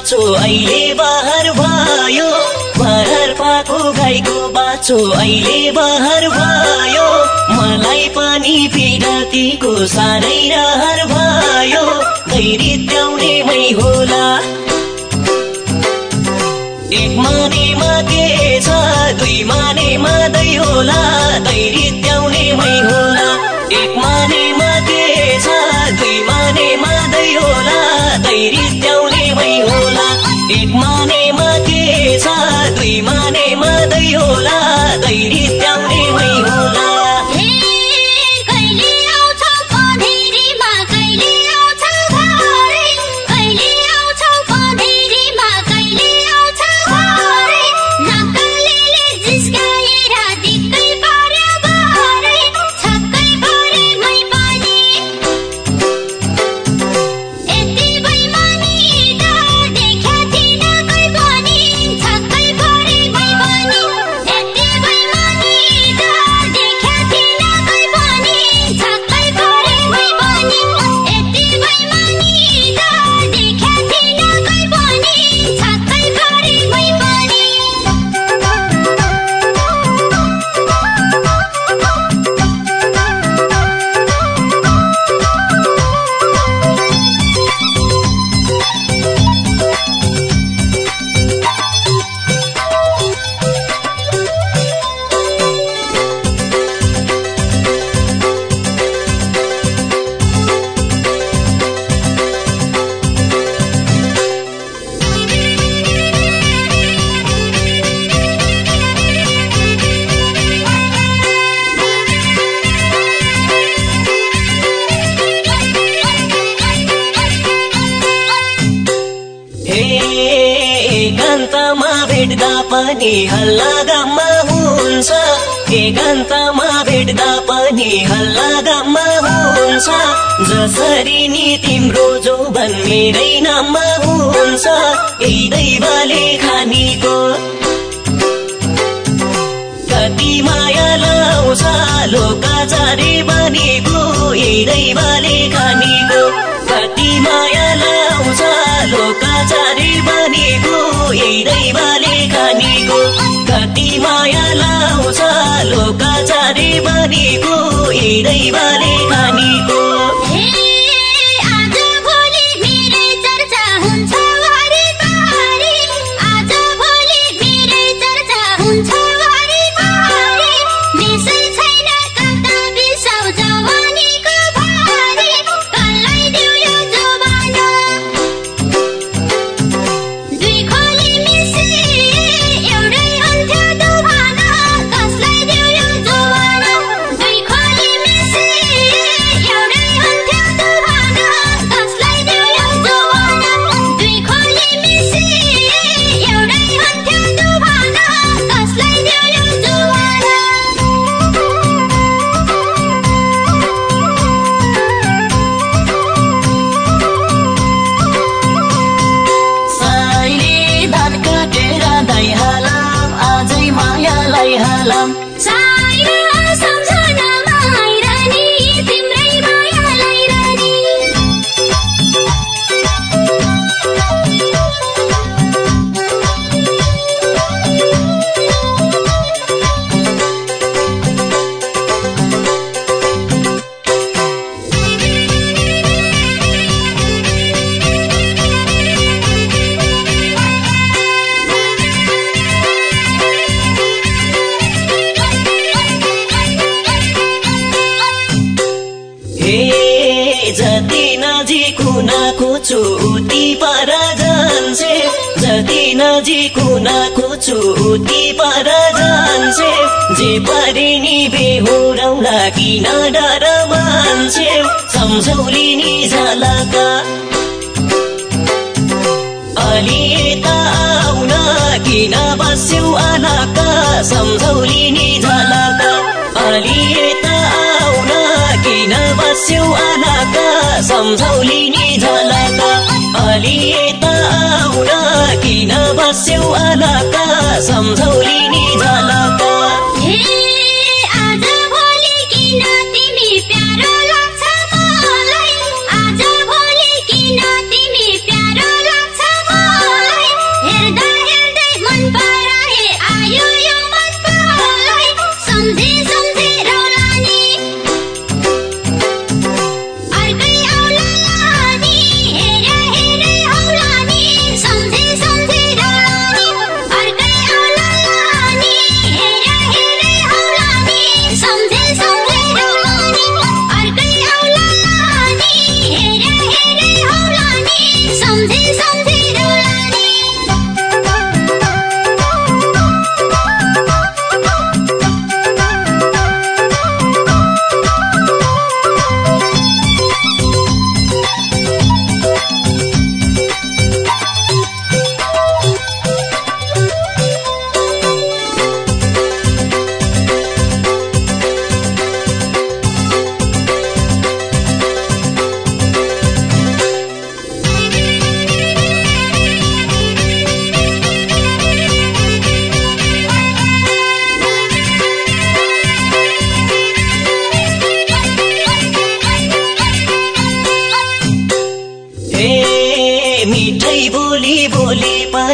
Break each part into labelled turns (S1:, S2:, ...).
S1: बाँचो अहिले बहर भयो। बहर पाको गाईको बाँचो अहिले बहर भयो। मलाई पनि पिरतीको साह्रै रहर भयो। दैरित्याउने मै होला। एक मानेमा के छ दुई मानेमा दै होला। दैरित्याउने मै होला। एक मानेमा होला। एक मानेमा भेट्दा पनि हल्ला गाममा हुन्छ एकान्तमा भेट्दा पनि हल्ला गाममा हुन्छ जसरी नि तिम्रो जोबन मेरै नाममा हुन्छ यही दैवले खानीको कति माया लाउँछ लोकाचारे बनेको यही दैवले खानीको कति माया लोकाचारे बनेको दैवले खानीको कति माया लाउँछ लोकाचारे बनेको यही उति पर जान्छे। जति नजिक हुनको छु उति पर जान्छे। जे परे नि किन डर मान्छे। सम्झौली नि झलका अलि यता आउन किन बस्यौ अनाका सम्झौली नि झलका अलि यता आउन किन बस्यौ अनाका सम्झौली नि झलका अलि यता आउन किन बस्यौ अनाका सम्झौली
S2: Thank you.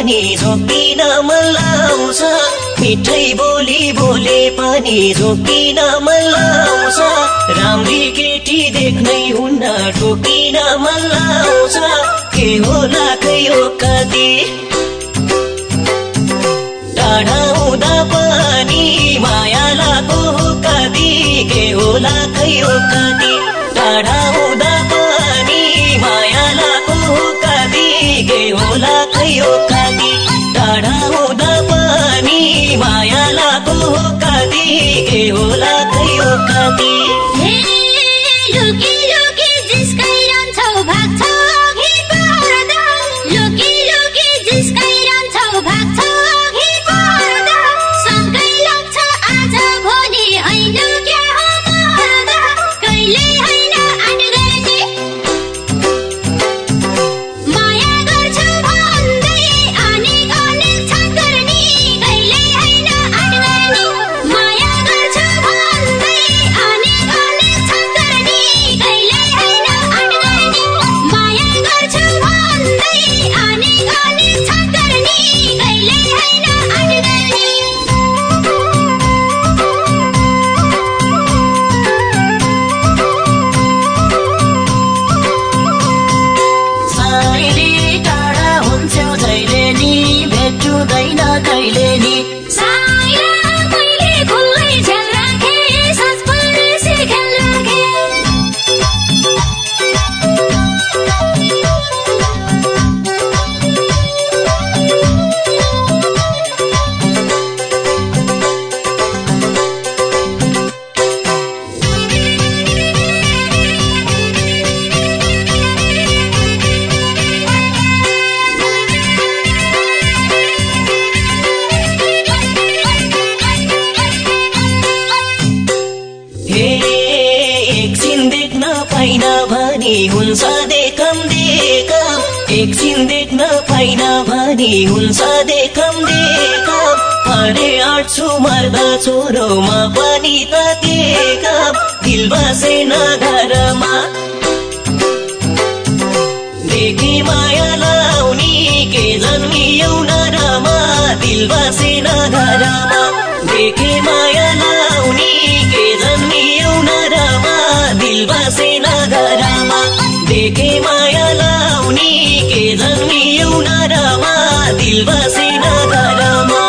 S1: पनि झोकिन मन लाउँछ मिठै बोली बोले पनि झोकिन मन लाउँछ राम्री केटी देख्नै हुन्न ठोकिन मन लाउँछ के होला खै हो कति? टाढा हुँदा पनि माया लागो हो कति? के होला खै हो कति? टाढा हुँदा पनि माया होला हो कति टाढा हुँदा पनि माया लागो हो कति के होला खै हो हुन्छ देखम देखम। एकछिन देख्न पाइन भनी हुन्छ देखम देखम। अरे आँट्छु मर्दा छोरोमा पनि त देखम। दिल बसेन घरमा। देखे माया लाउने के जन्मियौ नरमा दिल बसेन घरमा। देखे माया लाउने के जन्मियौ नरमा दिल बसेन नरमा दिल बसेन घरमा